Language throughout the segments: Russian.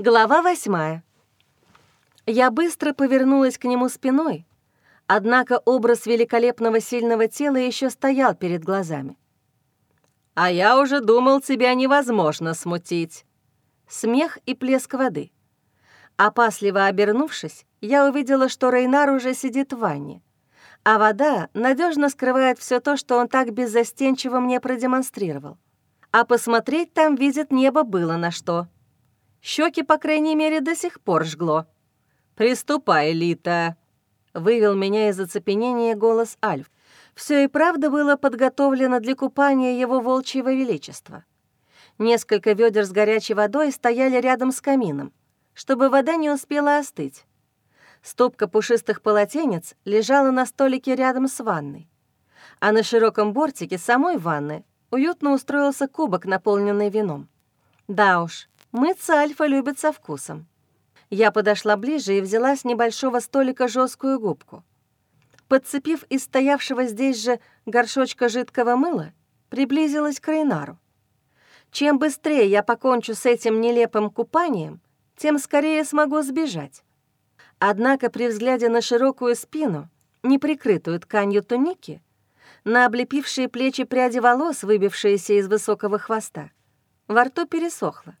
Глава восьмая. Я быстро повернулась к нему спиной, однако образ великолепного сильного тела еще стоял перед глазами. «А я уже думал, тебя невозможно смутить». Смех и плеск воды. Опасливо обернувшись, я увидела, что Рейнар уже сидит в ванне, а вода надежно скрывает все то, что он так беззастенчиво мне продемонстрировал. А посмотреть там, видит небо, было на что — Щеки, по крайней мере, до сих пор жгло. «Приступай, Лита!» — вывел меня из оцепенения голос Альф. Все и правда было подготовлено для купания его волчьего величества. Несколько ведер с горячей водой стояли рядом с камином, чтобы вода не успела остыть. Стопка пушистых полотенец лежала на столике рядом с ванной. А на широком бортике самой ванны уютно устроился кубок, наполненный вином. Да уж, Мыться Альфа любит со вкусом. Я подошла ближе и взяла с небольшого столика жесткую губку. Подцепив из стоявшего здесь же горшочка жидкого мыла, приблизилась к Рейнару. Чем быстрее я покончу с этим нелепым купанием, тем скорее смогу сбежать. Однако при взгляде на широкую спину, неприкрытую тканью туники, на облепившие плечи пряди волос, выбившиеся из высокого хвоста, во рту пересохло.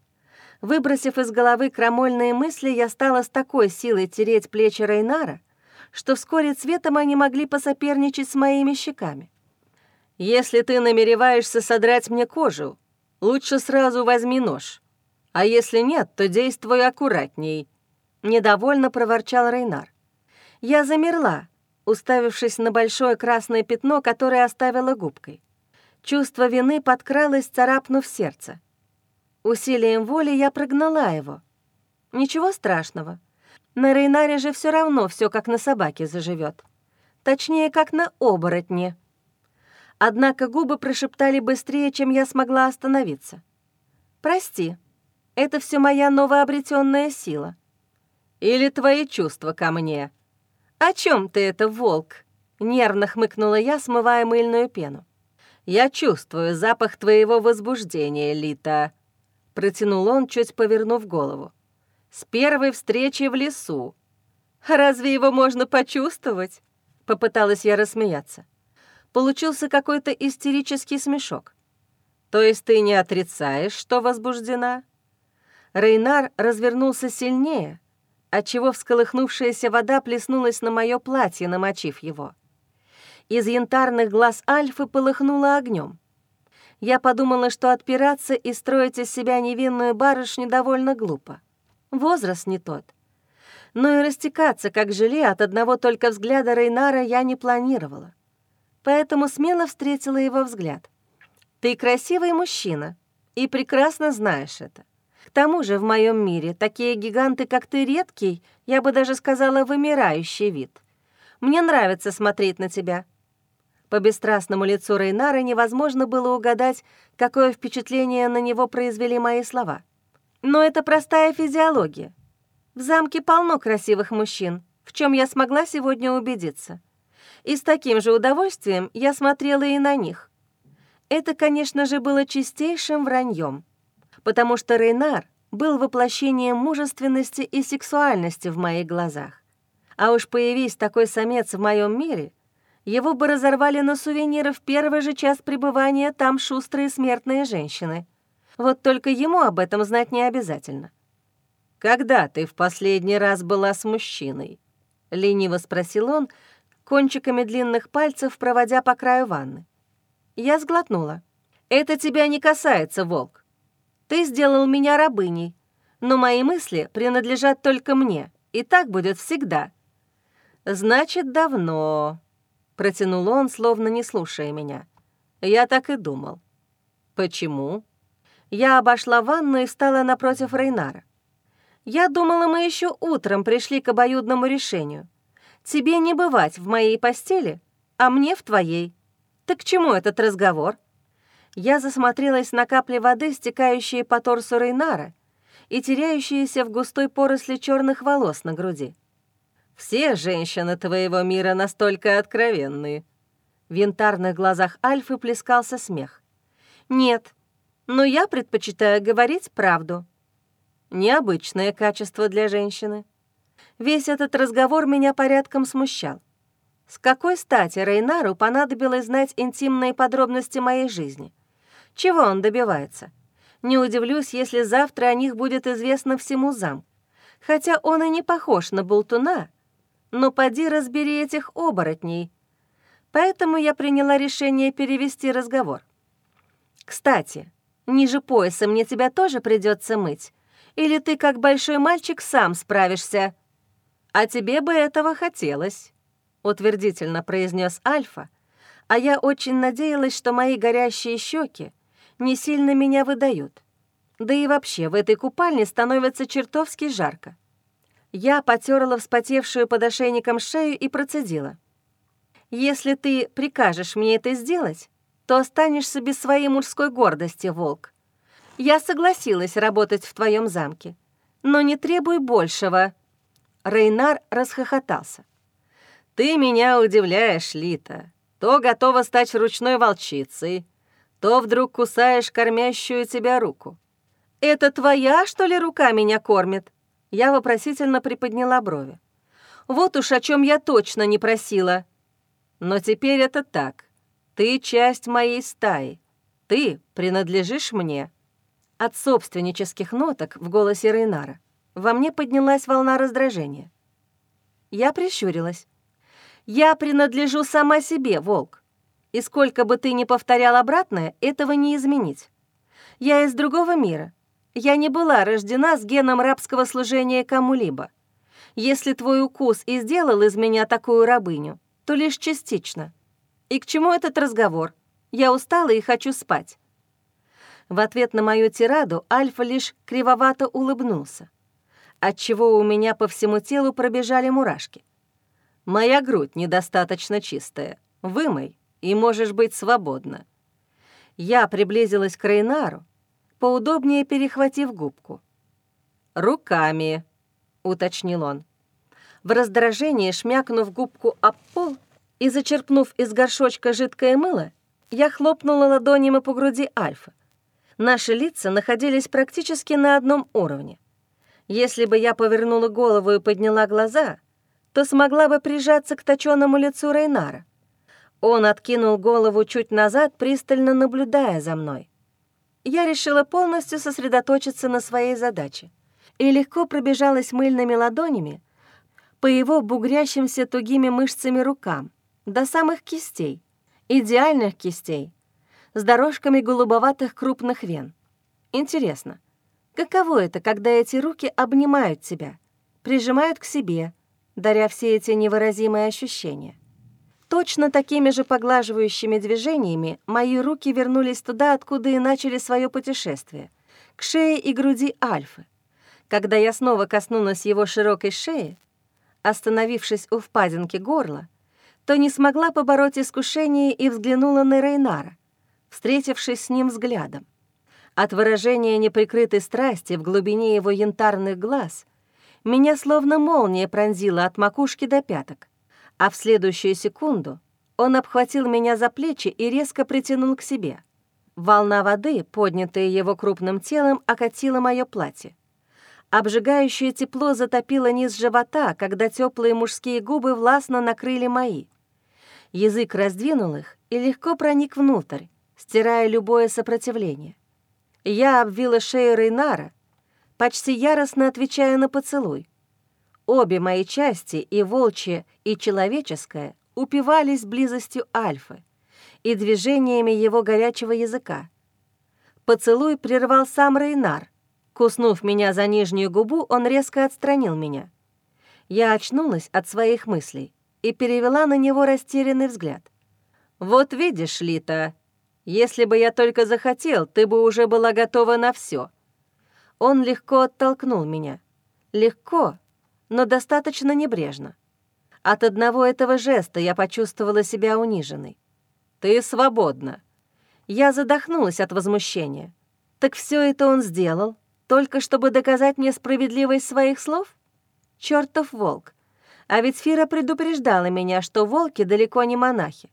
Выбросив из головы крамольные мысли, я стала с такой силой тереть плечи Рейнара, что вскоре цветом они могли посоперничать с моими щеками. «Если ты намереваешься содрать мне кожу, лучше сразу возьми нож. А если нет, то действуй аккуратней», — недовольно проворчал Рейнар. Я замерла, уставившись на большое красное пятно, которое оставила губкой. Чувство вины подкралось, царапнув сердце. Усилием воли я прогнала его. Ничего страшного. На Рейнаре же все равно все как на собаке заживет. Точнее, как на оборотне. Однако губы прошептали быстрее, чем я смогла остановиться. «Прости, это все моя новообретенная сила». «Или твои чувства ко мне?» «О чем ты это, волк?» — нервно хмыкнула я, смывая мыльную пену. «Я чувствую запах твоего возбуждения, Лита», протянул он, чуть повернув голову. «С первой встречи в лесу». «Разве его можно почувствовать?» Попыталась я рассмеяться. Получился какой-то истерический смешок. «То есть ты не отрицаешь, что возбуждена?» Рейнар развернулся сильнее, отчего всколыхнувшаяся вода плеснулась на мое платье, намочив его. Из янтарных глаз Альфы полыхнуло огнем. Я подумала, что отпираться и строить из себя невинную барышню довольно глупо. Возраст не тот. Но и растекаться, как желе, от одного только взгляда Рейнара я не планировала. Поэтому смело встретила его взгляд. «Ты красивый мужчина, и прекрасно знаешь это. К тому же в моем мире такие гиганты, как ты, редкий, я бы даже сказала, вымирающий вид. Мне нравится смотреть на тебя». По бесстрастному лицу Рейнара невозможно было угадать, какое впечатление на него произвели мои слова. Но это простая физиология. В замке полно красивых мужчин, в чем я смогла сегодня убедиться. И с таким же удовольствием я смотрела и на них. Это, конечно же, было чистейшим враньем, потому что Рейнар был воплощением мужественности и сексуальности в моих глазах. А уж появись такой самец в моем мире — его бы разорвали на сувениры в первый же час пребывания там шустрые смертные женщины. Вот только ему об этом знать не обязательно. «Когда ты в последний раз была с мужчиной?» — лениво спросил он, кончиками длинных пальцев проводя по краю ванны. Я сглотнула. «Это тебя не касается, волк. Ты сделал меня рабыней, но мои мысли принадлежат только мне, и так будет всегда». «Значит, давно», Протянул он, словно не слушая меня. Я так и думал. Почему? Я обошла ванну и встала напротив Рейнара. Я думала, мы еще утром пришли к обоюдному решению. Тебе не бывать в моей постели, а мне в твоей. Так к чему этот разговор? Я засмотрелась на капли воды, стекающие по торсу Рейнара и теряющиеся в густой поросли черных волос на груди. Все женщины твоего мира настолько откровенные». В янтарных глазах Альфы плескался смех. «Нет, но я предпочитаю говорить правду». Необычное качество для женщины. Весь этот разговор меня порядком смущал. С какой стати Рейнару понадобилось знать интимные подробности моей жизни? Чего он добивается? Не удивлюсь, если завтра о них будет известно всему замку. Хотя он и не похож на болтуна, но поди разбери этих оборотней. Поэтому я приняла решение перевести разговор. «Кстати, ниже пояса мне тебя тоже придется мыть, или ты, как большой мальчик, сам справишься?» «А тебе бы этого хотелось», — утвердительно произнес Альфа, а я очень надеялась, что мои горящие щеки не сильно меня выдают. Да и вообще в этой купальне становится чертовски жарко. Я потерла вспотевшую под ошейником шею и процедила. «Если ты прикажешь мне это сделать, то останешься без своей мужской гордости, волк. Я согласилась работать в твоем замке, но не требуй большего». Рейнар расхохотался. «Ты меня удивляешь, Лита. То готова стать ручной волчицей, то вдруг кусаешь кормящую тебя руку. «Это твоя, что ли, рука меня кормит?» Я вопросительно приподняла брови. «Вот уж о чем я точно не просила. Но теперь это так. Ты часть моей стаи. Ты принадлежишь мне». От собственнических ноток в голосе Рейнара во мне поднялась волна раздражения. Я прищурилась. «Я принадлежу сама себе, волк. И сколько бы ты ни повторял обратное, этого не изменить. Я из другого мира, я не была рождена с геном рабского служения кому-либо. Если твой укус и сделал из меня такую рабыню, то лишь частично. И к чему этот разговор? Я устала и хочу спать». В ответ на мою тираду Альфа лишь кривовато улыбнулся, отчего у меня по всему телу пробежали мурашки. «Моя грудь недостаточно чистая. Вымой, и можешь быть свободна». Я приблизилась к Рейнару, поудобнее перехватив губку. «Руками», — уточнил он. В раздражении, шмякнув губку об пол и зачерпнув из горшочка жидкое мыло, я хлопнула ладонями по груди Альфа. Наши лица находились практически на одном уровне. Если бы я повернула голову и подняла глаза, то смогла бы прижаться к точенному лицу Рейнара. Он откинул голову чуть назад, пристально наблюдая за мной я решила полностью сосредоточиться на своей задаче и легко пробежалась мыльными ладонями по его бугрящимся тугими мышцами рукам до самых кистей, идеальных кистей, с дорожками голубоватых крупных вен. Интересно, каково это, когда эти руки обнимают тебя, прижимают к себе, даря все эти невыразимые ощущения? Точно такими же поглаживающими движениями мои руки вернулись туда, откуда и начали свое путешествие, к шее и груди Альфы. Когда я снова коснулась его широкой шеи, остановившись у впадинки горла, то не смогла побороть искушение и взглянула на Рейнара, встретившись с ним взглядом. От выражения неприкрытой страсти в глубине его янтарных глаз меня словно молния пронзила от макушки до пяток а в следующую секунду он обхватил меня за плечи и резко притянул к себе. Волна воды, поднятая его крупным телом, окатила мое платье. Обжигающее тепло затопило низ живота, когда теплые мужские губы властно накрыли мои. Язык раздвинул их и легко проник внутрь, стирая любое сопротивление. Я обвила шею Рейнара, почти яростно отвечая на поцелуй, Обе мои части, и волчья, и человеческая, упивались близостью Альфы и движениями его горячего языка. Поцелуй прервал сам Рейнар. Куснув меня за нижнюю губу, он резко отстранил меня. Я очнулась от своих мыслей и перевела на него растерянный взгляд. «Вот видишь, Лита, если бы я только захотел, ты бы уже была готова на все. Он легко оттолкнул меня. Легко, но достаточно небрежно. От одного этого жеста я почувствовала себя униженной. «Ты свободна». Я задохнулась от возмущения. Так все это он сделал, только чтобы доказать мне справедливость своих слов? Чёртов волк. А ведь Фира предупреждала меня, что волки далеко не монахи.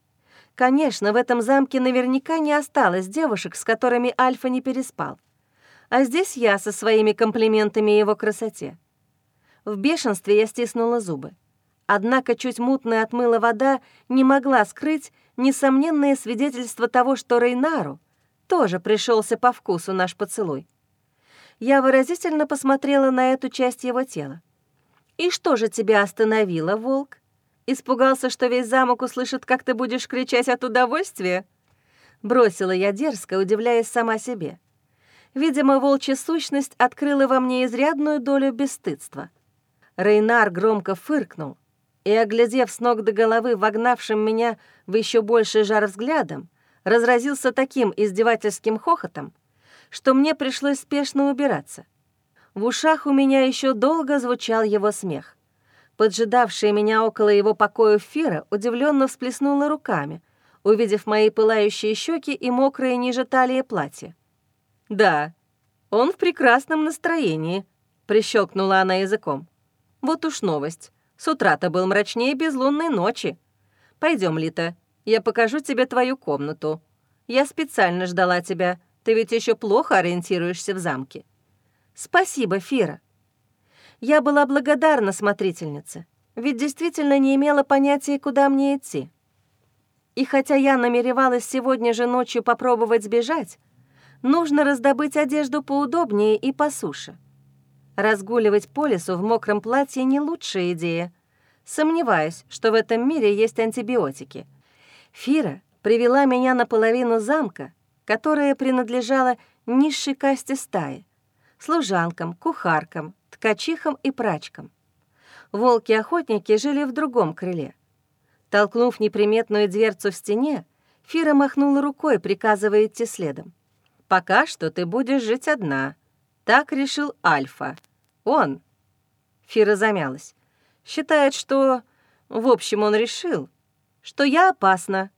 Конечно, в этом замке наверняка не осталось девушек, с которыми Альфа не переспал. А здесь я со своими комплиментами его красоте. В бешенстве я стиснула зубы. Однако чуть мутная отмыла вода не могла скрыть несомненное свидетельство того, что Рейнару тоже пришелся по вкусу наш поцелуй. Я выразительно посмотрела на эту часть его тела. «И что же тебя остановило, волк? Испугался, что весь замок услышит, как ты будешь кричать от удовольствия?» Бросила я дерзко, удивляясь сама себе. Видимо, волчья сущность открыла во мне изрядную долю бесстыдства. Рейнар громко фыркнул и, оглядев с ног до головы вогнавшим меня в еще больший жар взглядом, разразился таким издевательским хохотом, что мне пришлось спешно убираться. В ушах у меня еще долго звучал его смех. Поджидавшая меня около его покоя Фира удивленно всплеснула руками, увидев мои пылающие щеки и мокрые ниже талии платье. «Да, он в прекрасном настроении», — прищелкнула она языком. «Вот уж новость. С утра-то был мрачнее безлунной ночи. Пойдем, Лита, я покажу тебе твою комнату. Я специально ждала тебя, ты ведь еще плохо ориентируешься в замке». «Спасибо, Фира». Я была благодарна смотрительнице, ведь действительно не имела понятия, куда мне идти. И хотя я намеревалась сегодня же ночью попробовать сбежать, нужно раздобыть одежду поудобнее и по суше. Разгуливать по лесу в мокром платье — не лучшая идея. Сомневаюсь, что в этом мире есть антибиотики. Фира привела меня наполовину замка, которая принадлежала низшей касте стаи, служанкам, кухаркам, ткачихам и прачкам. Волки-охотники жили в другом крыле. Толкнув неприметную дверцу в стене, Фира махнула рукой, приказывая идти следом. «Пока что ты будешь жить одна», — так решил Альфа. «Он...» Фира замялась. «Считает, что... В общем, он решил, что я опасна,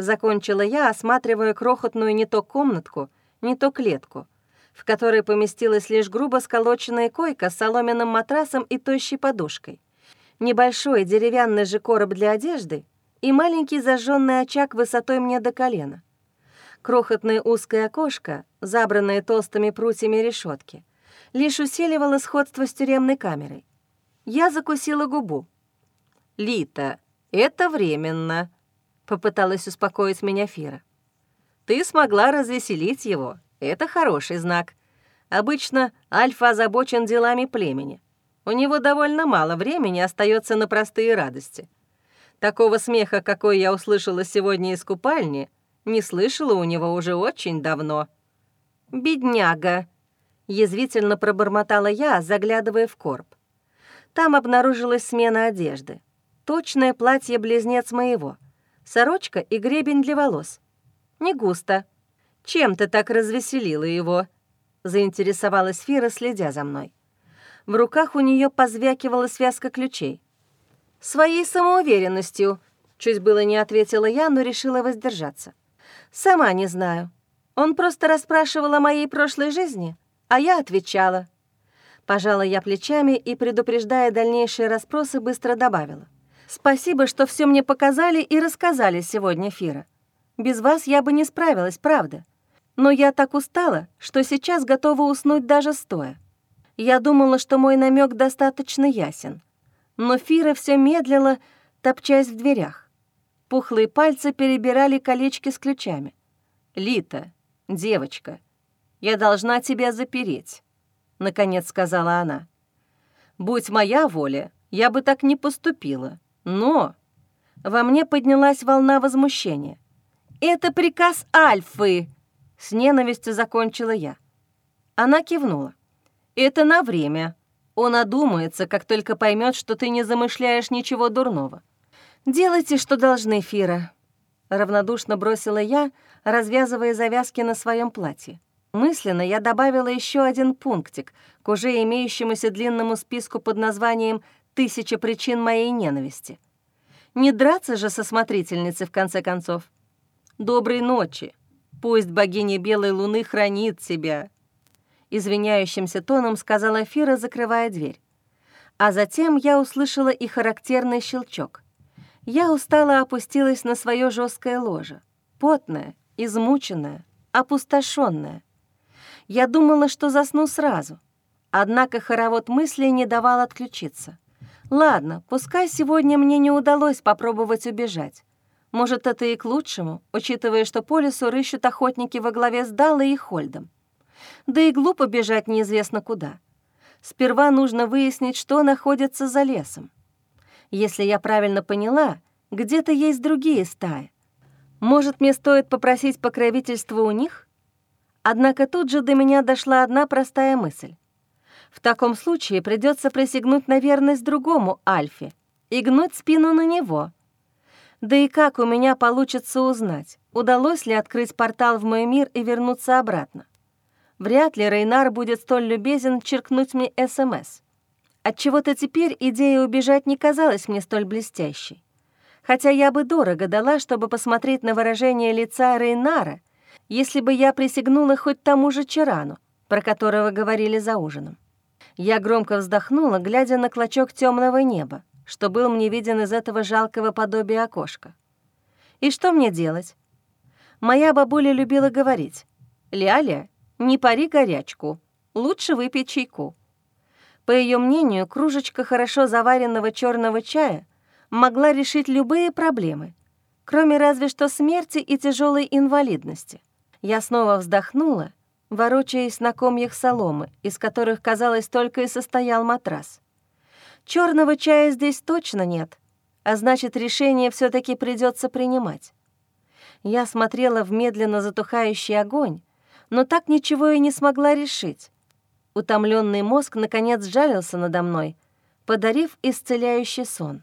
Закончила я, осматривая крохотную не то комнатку, не то клетку, в которой поместилась лишь грубо сколоченная койка с соломенным матрасом и тощей подушкой, небольшой деревянный же короб для одежды и маленький зажженный очаг высотой мне до колена. Крохотное узкое окошко, забранное толстыми прутьями решетки, лишь усиливало сходство с тюремной камерой. Я закусила губу. «Лита, это временно», попыталась успокоить меня Фира. «Ты смогла развеселить его. Это хороший знак. Обычно Альфа озабочен делами племени. У него довольно мало времени остается на простые радости. Такого смеха, какой я услышала сегодня из купальни, не слышала у него уже очень давно. «Бедняга!» — язвительно пробормотала я, заглядывая в корп. Там обнаружилась смена одежды. Точное платье-близнец моего — сорочка и гребень для волос. Не густо. Чем ты так развеселила его?» — заинтересовалась Фира, следя за мной. В руках у нее позвякивала связка ключей. «Своей самоуверенностью», — чуть было не ответила я, но решила воздержаться. «Сама не знаю. Он просто расспрашивал о моей прошлой жизни, а я отвечала». Пожала я плечами и, предупреждая дальнейшие расспросы, быстро добавила. Спасибо, что все мне показали и рассказали сегодня, Фира. Без вас я бы не справилась, правда. Но я так устала, что сейчас готова уснуть даже стоя. Я думала, что мой намек достаточно ясен. Но Фира все медлила, топчась в дверях. Пухлые пальцы перебирали колечки с ключами. «Лита, девочка, я должна тебя запереть», — наконец сказала она. «Будь моя воля, я бы так не поступила. Но во мне поднялась волна возмущения. «Это приказ Альфы!» — с ненавистью закончила я. Она кивнула. «Это на время. Он одумается, как только поймет, что ты не замышляешь ничего дурного. Делайте, что должны, Фира», — равнодушно бросила я, развязывая завязки на своем платье. Мысленно я добавила еще один пунктик к уже имеющемуся длинному списку под названием тысяча причин моей ненависти. Не драться же со смотрительницей, в конце концов. Доброй ночи. Пусть богиня Белой Луны хранит тебя. Извиняющимся тоном сказала Фира, закрывая дверь. А затем я услышала и характерный щелчок. Я устало опустилась на свое жесткое ложе, потная, измученная, опустошенная. Я думала, что засну сразу, однако хоровод мыслей не давал отключиться. Ладно, пускай сегодня мне не удалось попробовать убежать. Может, это и к лучшему, учитывая, что по лесу рыщут охотники во главе с Даллой и Хольдом. Да и глупо бежать неизвестно куда. Сперва нужно выяснить, что находится за лесом. Если я правильно поняла, где-то есть другие стаи. Может, мне стоит попросить покровительства у них? Однако тут же до меня дошла одна простая мысль. В таком случае придется присягнуть на верность другому Альфе и гнуть спину на него. Да и как у меня получится узнать, удалось ли открыть портал в мой мир и вернуться обратно? Вряд ли Рейнар будет столь любезен черкнуть мне СМС. Отчего-то теперь идея убежать не казалась мне столь блестящей. Хотя я бы дорого дала, чтобы посмотреть на выражение лица Рейнара, если бы я присягнула хоть тому же Чарану, про которого говорили за ужином. Я громко вздохнула, глядя на клочок темного неба, что был мне виден из этого жалкого подобия окошка. И что мне делать? Моя бабуля любила говорить, «Ляля, не пари горячку, лучше выпей чайку». По ее мнению, кружечка хорошо заваренного черного чая могла решить любые проблемы, кроме разве что смерти и тяжелой инвалидности. Я снова вздохнула, ворочаясь на комьях соломы, из которых, казалось, только и состоял матрас. Черного чая здесь точно нет, а значит, решение все таки придется принимать. Я смотрела в медленно затухающий огонь, но так ничего и не смогла решить. Утомленный мозг наконец сжалился надо мной, подарив исцеляющий сон.